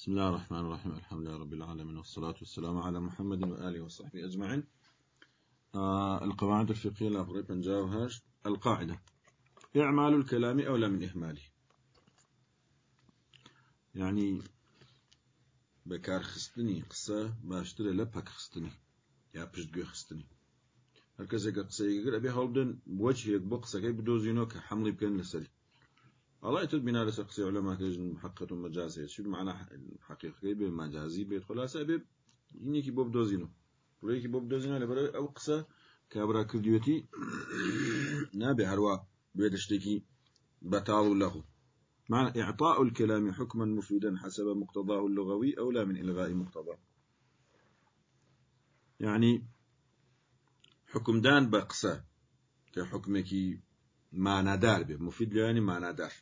بسم الله الرحمن الرحيم الحمد لله رب العالمين والصلاة والسلام على محمد وآله وصحبه أجمعين آه القواعد الفقهية الأفضل بنجاوهاش القاعدة إعمال الكلام أولى من إهماله يعني بكار خستني قصة باشتري لبك خستني يا بشتقو خستني هركز قصة يقول أبي هولدن بوجه يقبق قصة كي بدوزينو كحملي بكين لسري الله يتد بنا لسقسي علماء كيجن محققة مجازية شو معنى حقيقة بي مجازي بيت. خلاصة بي يني كي بوب دوزينو. بريكي بوب دوزينو لبرا أو قصة كابرا كرديوتي نابي هروا بيدشتكي بطال له. معنى إعطاء الكلام حكما مفيدا حسب مقتضاه اللغوي أولى من إلغاء مقتضاه. يعني حكم دان بقصة كحكمك معنى دار به مفيد يعني معنى دار.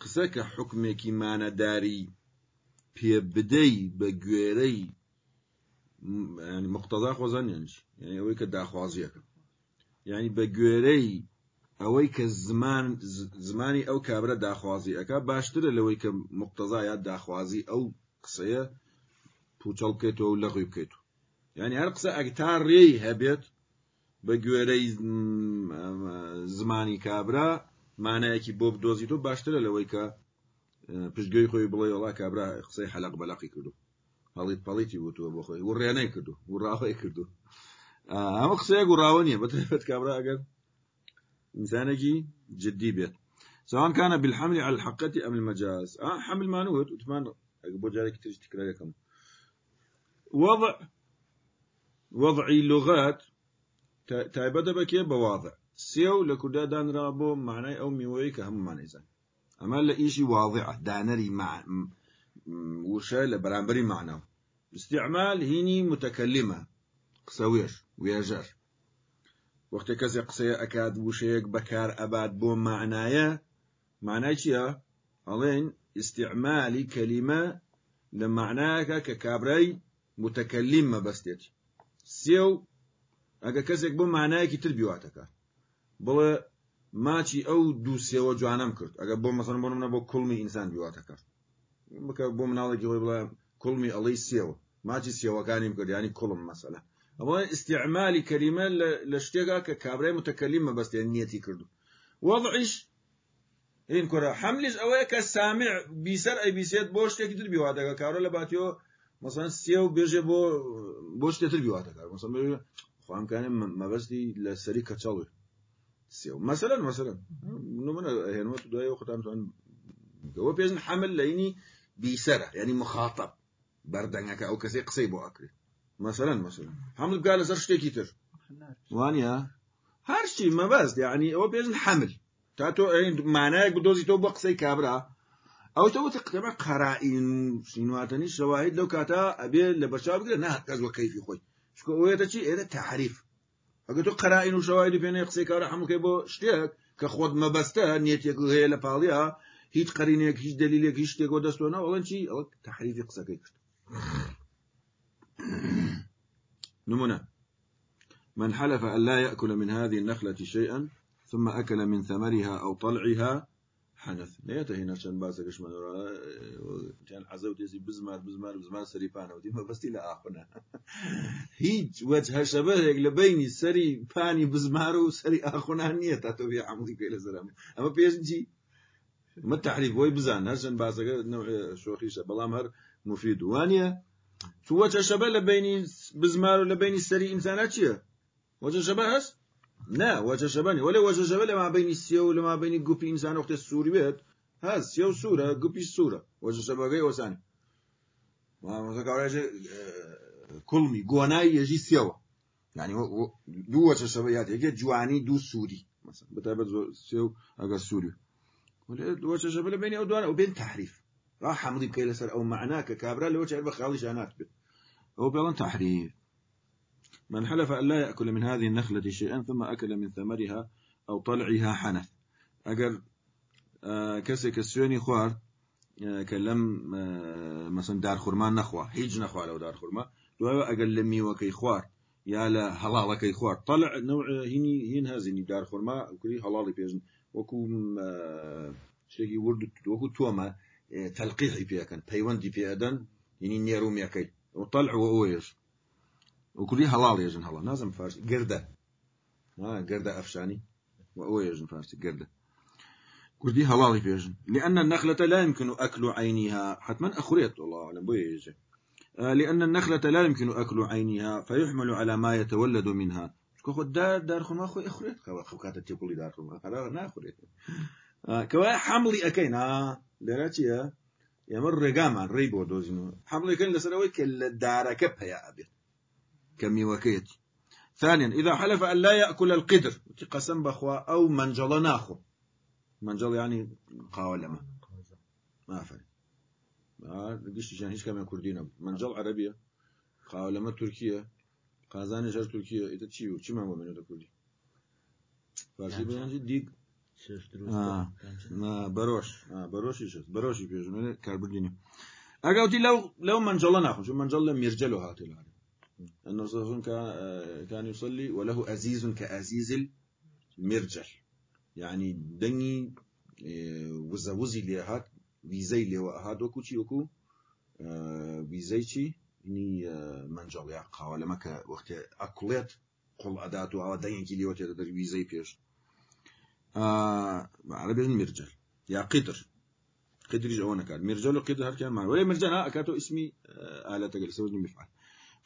قسە کە حکمێکی مانەداری پێ بدەی بە گوێرەی مقتەدا خۆزان یانچ یعنی ئەوەی کە داخوازیەکە. یعنی بە گوێرەی ئەوەی کە زمان زمانی ئەو کابرا داخوازی. ئەەکە باشترە لەوەی کە مقتەزا یا داخوازی ئەو قسەیە پوچەڵ بکەیتەوە و لەغی بکەیت. یعنی هەر قسە ئەگتا ڕێی هەبێت بە گوێرەی زمانی کابرا مانایەکی بۆ بدۆزی تۆ باشترە لەوەی کە پشتگوێی خۆی بڵێ وڵا کابرا قسەی حەلق بەلاقی کردو هەڵیت پەڵیتی بوو بۆ خۆی وڕێنەی کردو وڕاوی کردو ئەمە قسەیە گوڕاوە نییە بەتەفێت کابرا ئەگەر إنسانجي جدي بيت سواء كان بالحمل على الحقة أم المجاز. آه حمل ما نوت وتمان بوجارك تريج تكراركم وضع وضعي لغات تايبدا بكي سێو لە کووردا دانرا بۆ مانای ئەو میوەی کە هەمومانێزان ئەمە لە ئیشی واضعە دانەری وشە لە بەرامبەری معنەوە استعمال هینی متەکەلیمە قسەوێش وێژەر. وەختی کەسێک قسەیە ئەکات وشەیەک بەکار ئەبات بۆ معنایە معنای چییە؟ ئەڵێن استعمالی کەلیمە لە معناکە کە کابرای متەکەلیم مەبەستێت سێو ئەگە کەسێک بۆ معنایەکی تر بیواتەکە. بڵێ ماچی ئەو دوو سێوە جوانم کرد. ئەگە بۆ مەسن بۆ منە بۆ کوڵمی ئینسان بیواتە کرد. بکە بۆ مناڵێکی خۆی بڵێ کوڵمی ئەڵی سێوە. ماچی سێوەکانیم کرد ینی کوڵم مەسەلە ئەوە استعمالی کەریمە لە شتێکا کە کابرای متەکەلیم مەبەستێن نیەتی کردو. وەضعیش این کورە حملیش ئەوەیە کە سامع بیسەر ئەی بیسێت بۆ شتێکی تر بیواتەکە کارە لە باتیەوە مثلا سێ و بێژێ بۆ بۆ شتێتر بیواتەکە مثلا خۆمکانێ مەبەستی لە سەری کەچەڵێ سيو مثلا مثلا. من هنا دوای وقتان توان هو بيزن حمل ليني بيسرة يعني مخاطب. بردنك أو كسي قصي بو أكري. مثلا مثلا. حمل قال زر شتي كتير وانيا. هرشي ما بس يعني هو بيزن حمل. تاتو معناه بدوزي تو بقصي كابرا. أو تو تقتمع قرائن. سينواتني شواهد لو كاتا أبي لبرشاب كده نه كذا وكيف خوي. شكو ويتا شي؟ هذا تعريف. ئەگە تو قرائن و شواهد پێنێ قسەی کارە هەمووکەی بۆ شتێک کە خۆت مەبەستە نیەتێک هەیە لە پاڵیا هیچ قرینێک هیچ دلیلێک هیچ شتێک بۆ دەستۆنە ئەوەن چی؟ ئەوە تحریفی قسەکەی کرد نمونة. من حلف أن لا يأكل من هذه النخلة شيئا ثم أكل من ثمرها أو طلعها حنث نيته هنا عشان باسك من كان حزوت يسي بزمار بزمار بزمار سريبانا ودي ما بستي لا أخنا هيج وجه شبه لبيني سري باني بزمار وسري أخنا نية تاتو في عمودي كيلا سلام أما بيجي ما التحريف وي بزان. هرشان باسك نوع شوخيشة بلام هر مفيد وانيا شو وجه شبه لبيني بزمار ولبيني سري إنسانات وجه شبه هست نه وجه شبانی ولی وجه شبانی ما بینی سیه ولی ما بینی گپی انسان وقت سوری بید هست سیه و سوره گپی سوره. وجه شبه گی وسانی ما مثلا کاری که کلمی گوانایی یجی سیه و یعنی دو وجه شبانی یاد یکی جوانی دو سوری. مثلا بتایبت سیا و اگر سوری. ولی وجه شبه لبینی او دوانه و بین تحریف. راه حمضی بکی لسر او معناک کابرا لوجه علبه خالی جانات بید او بیان تحریف. من حلف أن لا يأكل من هذه النخلة شيئا ثم أكل من ثمرها أو طلعها حنث. أجر كسيوني خوار كلم مثلا دار خرمان نخوة هيج نخوة لو دار خرمان لو أقل لمي وكي خوار يا لا حلال كي خوار. طلع نوع هني هين هذه دار خرما كلي حلال بيجن وكو شيء ورد توما تلقيحي بيكن بيوندي بيدن يعني نيرو ميكي وطلع وأويش. وكلي حلال يجن حلال نازم فارس قردة ها قردة أفشاني وأويش فارس قردة كردي حلال يجن لأن النخلة لا يمكن أكل عينها حتما أخريت والله أعلم بيجي آه، لأن النخلة لا يمكن أكل عينها فيحمل على ما يتولد منها خود دار دار خو ما خو اخريت خو خو كانت تقولي دار خو ما نا اخريت آه، كوا حملي اكين ها دراتي يا يمر رقاما ريبو دوزينو حملي كان لسروي كل دار كبها يا ابي كمي وكيت ثانيا إذا حلف أن لا يأكل القدر قسم بخوا أو منجل ناخو. منجل يعني قاولما ما فرق ما قشت عشان هيش كمان كردين منجل عربية قاولما تركيا قازان جر تركيا إذا تشيو چی ما منو ده كردي. فارسي بيانجي ديگ آه. ما بروش. آه بروش يشت بروش يبيجو من كاربرديني أقولتي لو لو منجل ناخو. شو منجل مرجلو هاتي أنه صلى كان كان يصلي وله أزيز كأزيز المرجل. يعني دني وزوزي اللي هات ويزي هو هاد وكو شي وكو ويزي شي نی منجڵیا قاوەلەمەکە وەختێ ئەکڵێت قوڵ ئەدات و ئەوە دەنگی لێوەتێ دەر ویزەی پێش على بيزن مرجل يا قدر. قدر جوانا كان. مرجل وقدر هر كان ولا مرجل أكاتو اسمي آلة تقل سوزني مفعل.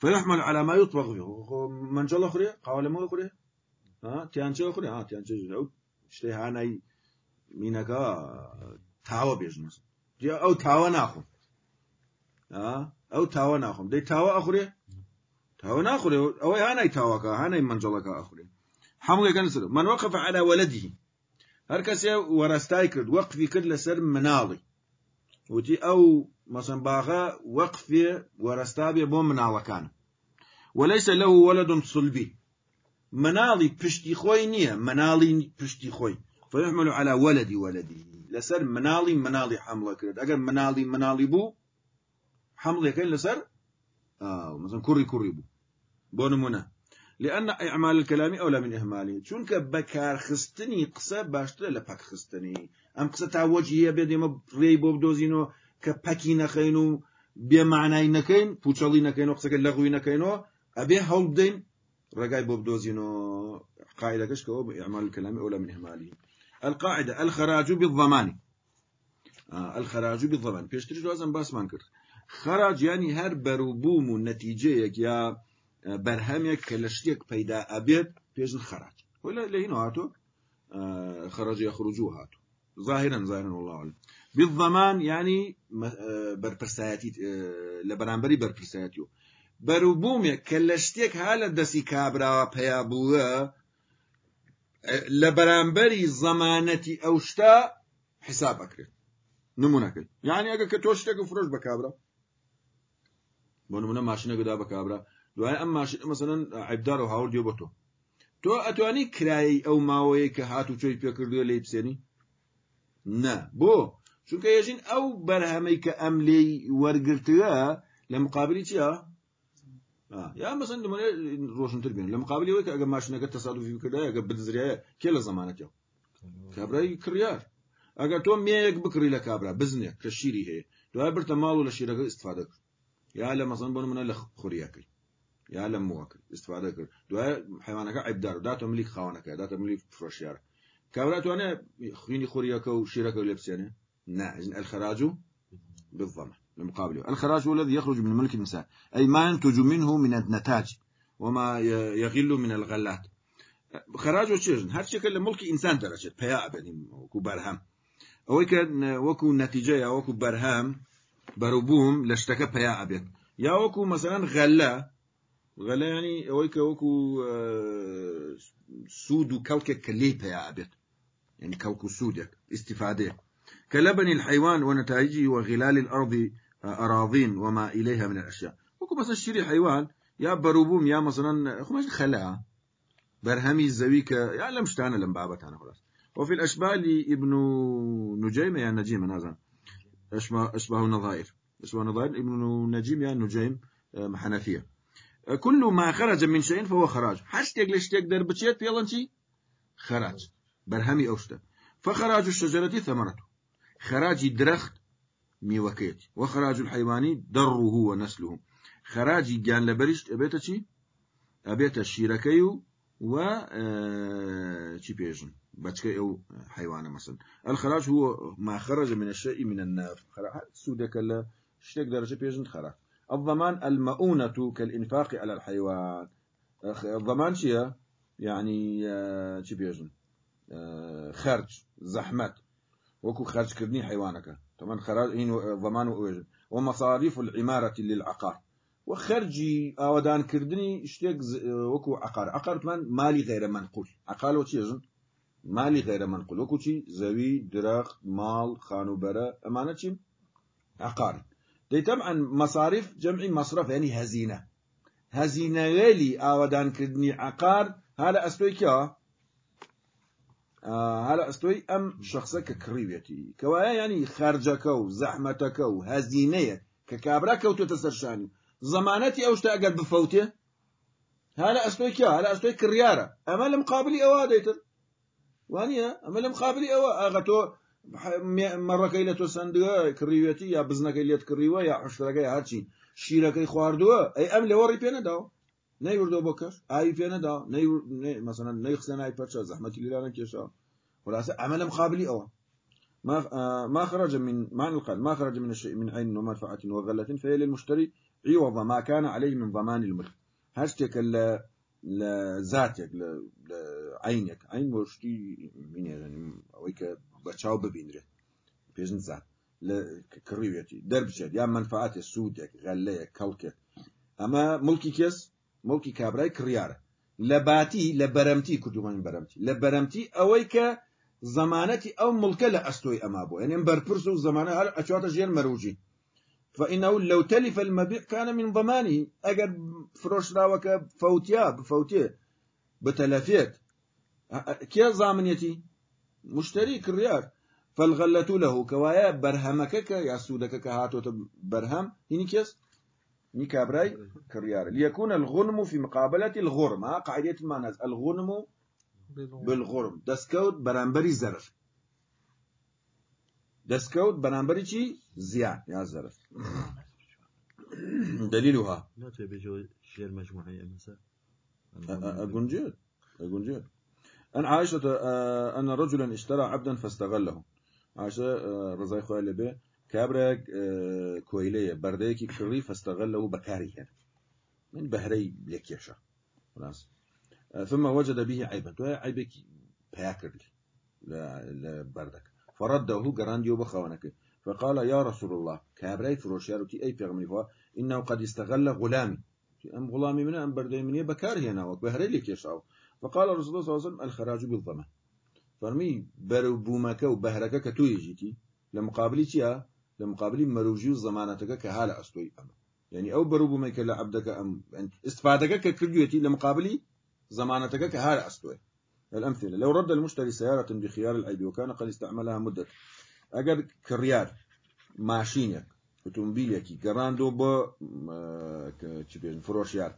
فيحمل على ما يطبخ فيه. منجل أخرى قاول ما أخرى ها تيانشا أخرى ها تيانشا أو شتي هاني مينكا تاوا بيجنس أو تاوا ناخو ها أو تاوا ناخم. دي تاوا أخري؟ تاوا ناخري. أو هاني تاواكا هاني منجلكا أخري. حمله كان سر. من وقف على ولده. هركس ورستاي كرد وقفي كد لسر منالي وتي وتی ئەو مەسمباغە وەقفێ وەرەستابێ بۆ مناڵەکان وەلیسە لەو وەلدم سلبی. مناڵی پشتی خۆی نییە مناڵی پشتی خۆی. فەحمل على وەلدی وەلدی. لەسەر مناڵی مناڵی حمڵە کرد. ئەگەر مناڵی مناڵی بوو حمڵەکەی لەسەر مثلا کوڕی کوڕی بوو. بۆ نمونە. لأن ئەعمال کەلامی ئەولا من ئەهمالی چونکە بەکارخستنی قسە باشترە لە پەکخستنی ئەم قسە تاوەجی هەیە بێت ئێمە ڕێی بۆ بدۆزینەوە کە پەکی نەخەین و بێمانای نەکەین پوچەڵی نەکەین و قسەکە لەغوی نەکەینەوە ئەبێ هەڵ بدەین ڕێگای بۆ بدۆزینەوە قاعدەکەش کەەوە بەعمال کەلامی ئەو لە من هەمالی القاعدە الخراج بالضمان. الخراج بالضمان. پێشتر دوازم باسمان کرد. خراج ینی هەر بەروبووم و نەتیجەیەک یا بەرهەمێک کە لە شتێک پەیدا ئەبێت پێشن خراج. لە هین هاتووە؟ خراج یا خروج و هاتوو ظاهرا ظاهرا والله أعلم. بالضمان يعني برپرسایەتی لە بەرامبەری بەرپرسایەتیو بەروبوومێک کە لە شتێک ها لە دەستی کابراوە پیا بووە لە بەرامبەری زەمانەتی ئەو شتا حساب ئەکرێت. نمونەکەی یعنی ئەگە کە تۆ شتێک فرۆش بە کابرا. بۆ نمونە ماشینەکەدا بە کابرا. دوای ئەم ماشین مەسەن عیبدار و هاوردی بۆ تۆ. تۆ ئەتوانی کرایی ئەو ماوەیە کە هات و چۆی پێکردووە لی بسێنی؟ نه. بۆ چونکە ێژین ئەو بەرهەمەی کە ئەم لێی وەرگرتووە لە مقابلی چیە یا مەسن ڕۆشنتر بێن لە مقابلی وەی کە ئەگە ماشینەکە تەسادوفی کردایە ئەگە بدزرایە کێ لە زمانەتەوە کابرای کڕیار. ئەگەر تۆ مێیەک بکڕی لە کابرا بزنێ کە شیری هەیە. دوای برتە ماڵ و لە شیرەکە استفاده کرد یا لە مەسن بۆ منە لە خوریەکەی یا لە مووەکە استفاده کرد دوای حیوانەکە عیبدار داتە ملیک خاوەنەکە داتە ملی فرۆشیارە. كابرا توانه خيني خوريك وشيرك ولبسينه لا الخراج بالضمن المقابل الخراج هو الذي يخرج من ملك الإنسان أي ما ينتج منه من النتاج وما يغل من الغلات. خراج وشيرن هر شكل ملك إنسان درجة بياء بني كبرهم ئەوەی کە وەکو نەتیجە یا وەکو بەرهام بەروبووم لە شتەکە پیا ئەبێت یا وەکو مەسەران غەلە غەلە ینی ئەوەی کە وەکو سوود و کەڵکێک يعني كوكو سودك استفادة. كلبن الحيوان ونتائجه وغلال الأرض أراضين وما إليها من الأشياء. وكو مثلا شيري حيوان يا بروبوم يا مثلا خماش خلا برهمي الزويك يا لمشتانا لم بابتانا خلاص. وفي الأشباه ابن نجيم يا نجيم هذا أشبه, أشبه النظائر أشبه النظائر ابن نجيم يا نجيم حنفية. كل ما خرج من شيء فهو خراج. حشتك لشتك در بچيت يلا خراج. برهمي أوشتا فخراج الشجرة ثمرته. خراج درخت ميوكيت. وخراج الحيواني دره ونسله. خراجي جان لبرشت أبيتا شي؟ أبيتا الشيركيو و شي آه، بيجن؟ باتشكي أو حيوان مثلا. الخراج هو ما خرج من الشيء من النار. سودك لا شتك درجة بيجن خراج الضمان المؤونة كالإنفاق على الحيوان. الضمان شيء يعني شي آه، بيجن؟ خرج زحمت. وكو خرج كرني حيوانك. طبعا خراج هنا ضمان ووجد ومصاريف العمارة للعقار. وخرجي آودان كردني اشتيك وكو عقار. عقار كمان مالي غير منقول. عقار وشي يزن مالي غير منقول. وكو شي زوي درخ مال خانوبرة أمانة شي؟ عقار. دي طبعا مصاريف جمع مصرف يعني هزينة. هزينة غالي آودان كردني عقار هذا هەلا ئەستۆی ئەم شخصە کە کڕیوێتی کەوایە ینی خرجەکە و زەحمەتەکە و هەزینەیە کە کابرا کەوتێتە سەرشانی. زەمانەتی ئەو شتا ئەگەر بفەوتێ هەلا ئەستۆی کیا؟ هەلا ئەستۆی کڕیارە. ئەمە لەم قابلی ئەوە دەیتر وانە ئەمە لەم قابلی ئەوە. ئاغە تۆ مەڕەکەی لە تۆ سندگە کڕیوێتی یا بزنەکەی لێت کڕیوە یا عشتەکەی هەرچی شیرەکەی خواردووە. ئەی ئەم لەوەڕی پێ نەداوە نيوردو بوكش اي بينا داو نيور مثلا نيخسن اي باتشا زحمتي ليلانا كيشا ولا عمل مقابلي أو ما آه، ما خرج من معنى القال ما خرج من الشيء من عين ومنفعة وغلة فهي للمشتري عوض ما كان عليه من ضمان الملك هاشتك لذاتك لعينك عين مشتي من يعني ويك بتشاو ببينره بيجن ذات لكريوتي دربشت يا منفعات السودك غليك كلك اما ملكي كيس مەوکی کابرای کڕیارە لە باتی لە بەرەمتی کوردومان بەرەمتی. لە بەرەمتی ئەوەی کە زمانەتی ئەو ملکە لە ئەستۆی ئەما بۆ ئەێن بەرپرس و زمانە هەر ئەچواتە ژێن مەروجی. فإنه لو تلف المبيع كان من ضمانه. أجر فروش راوك فوتيا بفوتيه بتلفيت كيا ضامنيتي مشتري كريار فالغلة له كوايا برهمك يا سودك كهاتو برهم هني كيس ني كابراي كريار ليكون الغنم في مقابلة الغرم ها؟ قاعدة ما الغنم بالغرم. دسكوت برانبري زرف. دسكوت برانبري چي زيان يا زرف. دليلها. لا تبي جو شير مجموعية مثلا أقول جد أن عائشة أن رجلا اشترى عبدا فاستغله. عائشة رضي الله به كابرك آه، كويلية برديكي كري فاستغله بكاري من بهري ليك يشا خلاص ثم وجد به عيبا عيبك بياكر لبردك فرده قرانديو بخوانك فقال يا رسول الله كابري فروشيارتي أي بيغمني فوا إنه قد استغل غلامي أم غلامي من أم بردي مني بكار هنا وكبهري لك يشعو فقال الرسول صلى الله عليه وسلم الخراج بالضمة. فرمي برو بومك وبهرك كتو يجيتي لمقابلي لمقابلي مروجي زمانتك كهالة أستوي أما يعني أو برو بومك لعبدك أم استفادك ككرجوتي لمقابلي زمانتك كهذا أستوي الأمثلة لو رد المشتري سيارة بخيار العيب وكان قد استعملها مدة أجد كريار ماشينك اوتومبيليك جراندو ب فروشيار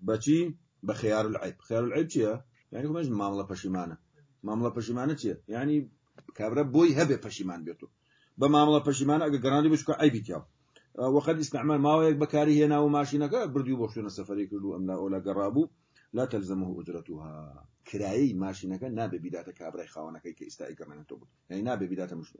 بچي بخيار العيب خيار العيب چيا يعني كمش معاملة پشيمانة معاملة پشيمانة چيا يعني كابرا بوي هبه پشيمان بيتو بمعاملة پشيمانة اگر جراندو بشكو عيبي تياو وقد استعمال ما بكاري هنا وماشينك برديو بوشونا سفري كردو أم لا أولا قرابو لا تلزمه أجرتها كراي ماشينك نابي بداية كابري خاونك كي استاي كمان توب يعني نابي بداية مش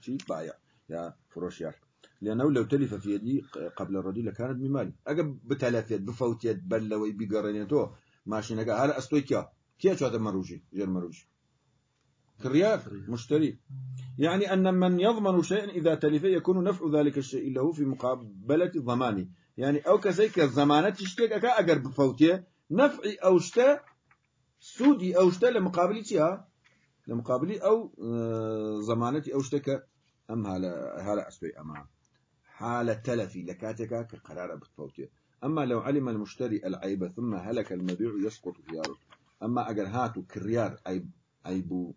شيء بايع يا فروشيار لأنه لو تلف في يدي قبل الرجل لكانت بمالي أجب بتلف يد بفوت يد بلوي بقرنيتو ماشينك هذا أستويكيا كيا شو هذا مروجي غير مروجي كريار مشتري. يعني أن من يضمن شيئا إذا تلف يكون نفع ذلك الشيء له في مقابلة ضمانه يعني أو كزيك الضمانة تشتك أكا أقر بفوتية نفعي أو شتا سودي أو شتا لمقابلي تيها لمقابلي أو آه، زمانتي أو شتك أم هلا هلا أسوي أما حالة تلفي لكاتك كقرار بتفوتي أما لو علم المشتري العيب ثم هلك المبيع يسقط خياره. أما أجر هاتو كريار عيب عيبو.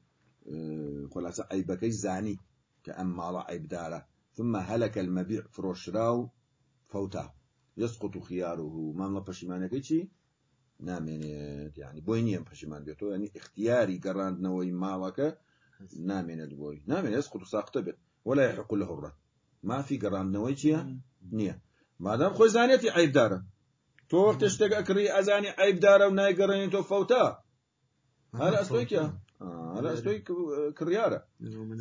آه، خلاص عيبك زاني كأم على عيب داره. ثم هلك المبيع فروشراو فوتا يسقط خياره. ما ما بشيمانك شيء نامێنێت ینی بۆی نییە پەشیمان بێتەوە. ینی اختیاری گەڕاندنەوەی ماڵەکە نامێنێت بۆی. نامێنێت قوت ساقتە بێت. ولا يحق له الرد. مافی گەڕاندنەوەی چییە؟ نییە. مادام خۆی زانێتی عیبدارە تۆ وەختە شتێک ئەکڕی ئەزانی عیبدارە و نایگەڕێنی تۆ فەوتا هەر ئەستۆیکە هذا أستوي كريارة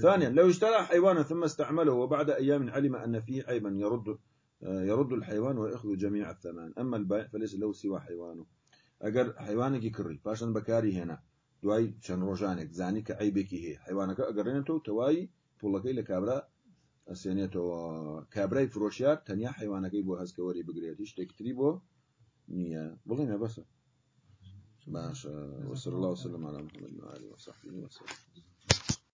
ثانيا لو اشترى حيوانا ثم استعمله وبعد أيام علم أن فيه عيبا يرد يرد الحيوان ويأخذ جميع الثمن. أما البائع فليس له سوى حيوانه. أجر حيوانك كري باشن بكاري هنا. دوای چەند ڕۆژانێک زانی کە عیبێکی هەیە. حیوانەکە ئەگەڕێنێتەوە تەوای پوڵەکەی لە کابرا ئەسێنێتەوە. کابرای فرۆشیار تەنیا حیوانەکەی بۆ هەستکەوەری بگرێتی شتێکتری بۆ نییە. بڵێ مە بەسە باشە وصلى الله وسلم على محمد وآله وصحبه وسلم.